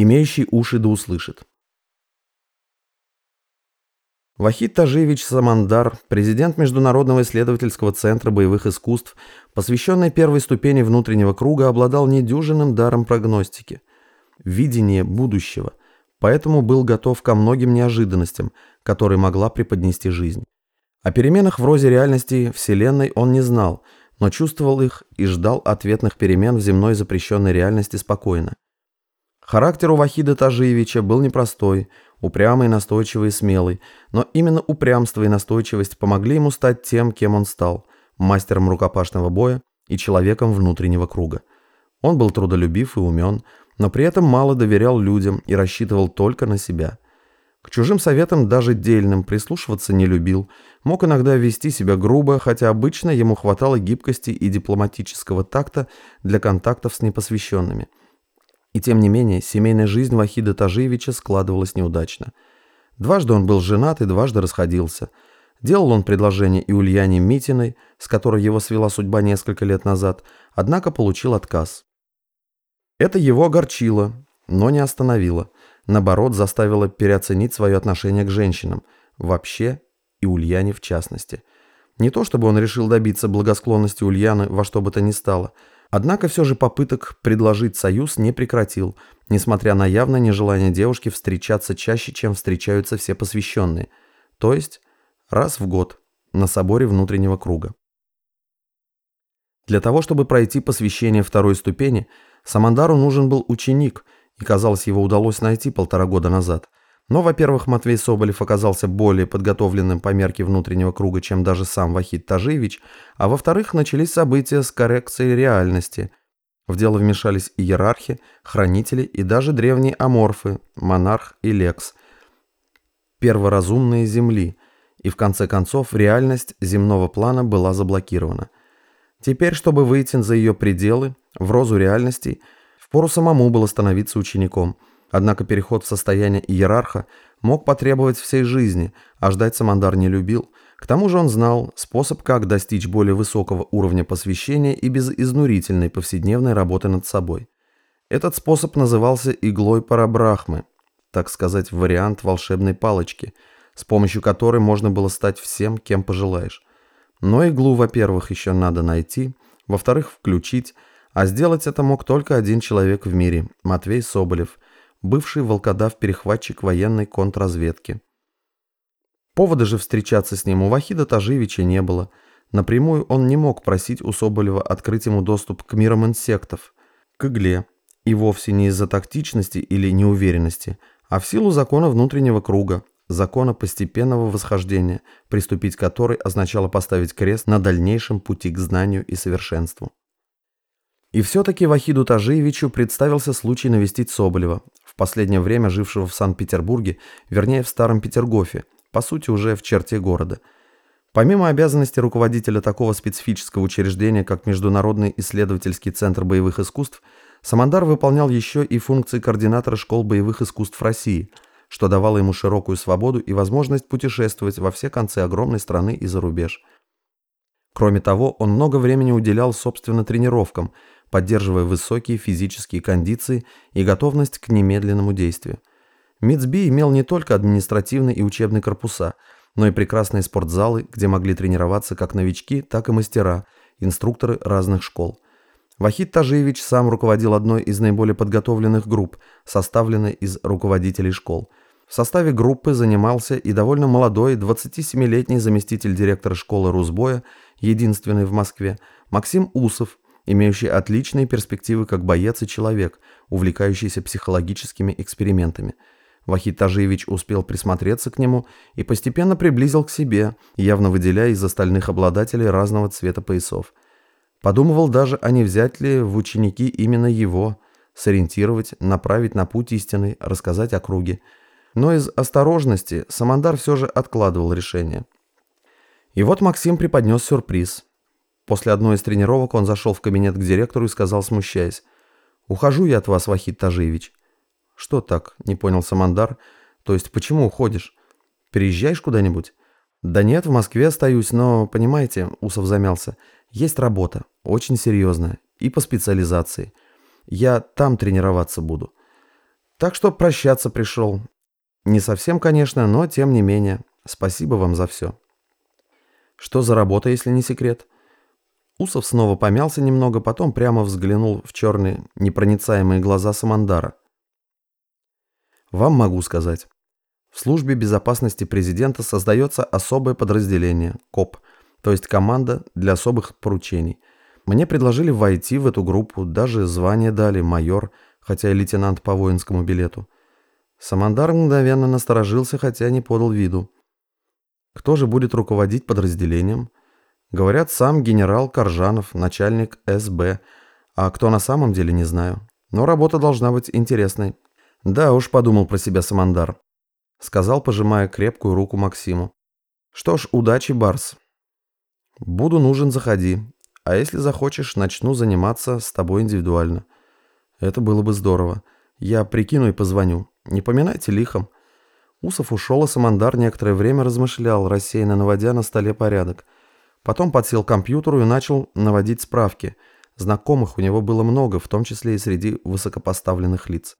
Имеющий уши да услышит. Вахид Тажиевич Самандар, президент Международного исследовательского центра боевых искусств, посвященный первой ступени внутреннего круга, обладал недюжинным даром прогностики, видение будущего, поэтому был готов ко многим неожиданностям, которые могла преподнести жизнь. О переменах в розе реальности Вселенной он не знал, но чувствовал их и ждал ответных перемен в земной запрещенной реальности спокойно. Характер у Вахида Тажиевича был непростой, упрямый, настойчивый и смелый, но именно упрямство и настойчивость помогли ему стать тем, кем он стал – мастером рукопашного боя и человеком внутреннего круга. Он был трудолюбив и умен, но при этом мало доверял людям и рассчитывал только на себя. К чужим советам, даже дельным, прислушиваться не любил, мог иногда вести себя грубо, хотя обычно ему хватало гибкости и дипломатического такта для контактов с непосвященными – и тем не менее, семейная жизнь Вахида Тажиевича складывалась неудачно. Дважды он был женат и дважды расходился. Делал он предложение и Ульяне Митиной, с которой его свела судьба несколько лет назад, однако получил отказ. Это его огорчило, но не остановило. Наоборот, заставило переоценить свое отношение к женщинам, вообще и Ульяне в частности. Не то чтобы он решил добиться благосклонности Ульяны во что бы то ни стало – Однако все же попыток предложить союз не прекратил, несмотря на явное нежелание девушки встречаться чаще, чем встречаются все посвященные, то есть раз в год на соборе внутреннего круга. Для того, чтобы пройти посвящение второй ступени, Самандару нужен был ученик, и, казалось, его удалось найти полтора года назад. Но, во-первых, Матвей Соболев оказался более подготовленным по мерке внутреннего круга, чем даже сам Вахид Тажиевич, а во-вторых, начались события с коррекцией реальности. В дело вмешались иерархи, хранители и даже древние аморфы, монарх и лекс, перворазумные земли, и в конце концов реальность земного плана была заблокирована. Теперь, чтобы выйти за ее пределы, в розу реальностей, впору самому было становиться учеником – Однако переход в состояние иерарха мог потребовать всей жизни, а ждать Самандар не любил. К тому же он знал способ, как достичь более высокого уровня посвящения и без изнурительной повседневной работы над собой. Этот способ назывался иглой парабрахмы, так сказать, вариант волшебной палочки, с помощью которой можно было стать всем, кем пожелаешь. Но иглу, во-первых, еще надо найти, во-вторых, включить, а сделать это мог только один человек в мире – Матвей Соболев – бывший волкодав-перехватчик военной контрразведки. Повода же встречаться с ним у Вахида Таживича не было. Напрямую он не мог просить у Соболева открыть ему доступ к мирам инсектов, к игле, и вовсе не из-за тактичности или неуверенности, а в силу закона внутреннего круга, закона постепенного восхождения, приступить который означало поставить крест на дальнейшем пути к знанию и совершенству. И все-таки Вахиду Тажиевичу представился случай навестить Соболева, последнее время жившего в Санкт-Петербурге, вернее в Старом Петергофе, по сути уже в черте города. Помимо обязанности руководителя такого специфического учреждения, как Международный исследовательский центр боевых искусств, Самандар выполнял еще и функции координатора школ боевых искусств России, что давало ему широкую свободу и возможность путешествовать во все концы огромной страны и за рубеж. Кроме того, он много времени уделял собственно тренировкам – поддерживая высокие физические кондиции и готовность к немедленному действию. МИЦБИ имел не только административный и учебный корпуса, но и прекрасные спортзалы, где могли тренироваться как новички, так и мастера, инструкторы разных школ. Вахид Тажиевич сам руководил одной из наиболее подготовленных групп, составленной из руководителей школ. В составе группы занимался и довольно молодой 27-летний заместитель директора школы Русбоя, единственный в Москве, Максим Усов, имеющий отличные перспективы как боец и человек, увлекающийся психологическими экспериментами. Вахид Тажиевич успел присмотреться к нему и постепенно приблизил к себе, явно выделяя из остальных обладателей разного цвета поясов. Подумывал даже, а не взять ли в ученики именно его, сориентировать, направить на путь истинный, рассказать о круге. Но из осторожности Самандар все же откладывал решение. И вот Максим преподнес сюрприз – После одной из тренировок он зашел в кабинет к директору и сказал, смущаясь, «Ухожу я от вас, Вахид Тажиевич». «Что так?» – не понял Самандар. «То есть почему уходишь? Переезжаешь куда-нибудь?» «Да нет, в Москве остаюсь, но, понимаете, Усов замялся, есть работа, очень серьезная, и по специализации. Я там тренироваться буду». Так что прощаться пришел. Не совсем, конечно, но тем не менее. Спасибо вам за все. Что за работа, если не секрет? Усов снова помялся немного, потом прямо взглянул в черные непроницаемые глаза Самандара. Вам могу сказать. В службе безопасности президента создается особое подразделение, КОП, то есть команда для особых поручений. Мне предложили войти в эту группу, даже звание дали майор, хотя и лейтенант по воинскому билету. Самандар мгновенно насторожился, хотя не подал виду. Кто же будет руководить подразделением? Говорят, сам генерал Коржанов, начальник СБ, а кто на самом деле, не знаю. Но работа должна быть интересной. Да уж, подумал про себя Самандар. Сказал, пожимая крепкую руку Максиму. Что ж, удачи, Барс. Буду нужен, заходи. А если захочешь, начну заниматься с тобой индивидуально. Это было бы здорово. Я прикину и позвоню. Не поминайте лихом. Усов ушел, а Самандар некоторое время размышлял, рассеянно наводя на столе порядок. Потом подсел к компьютеру и начал наводить справки. Знакомых у него было много, в том числе и среди высокопоставленных лиц.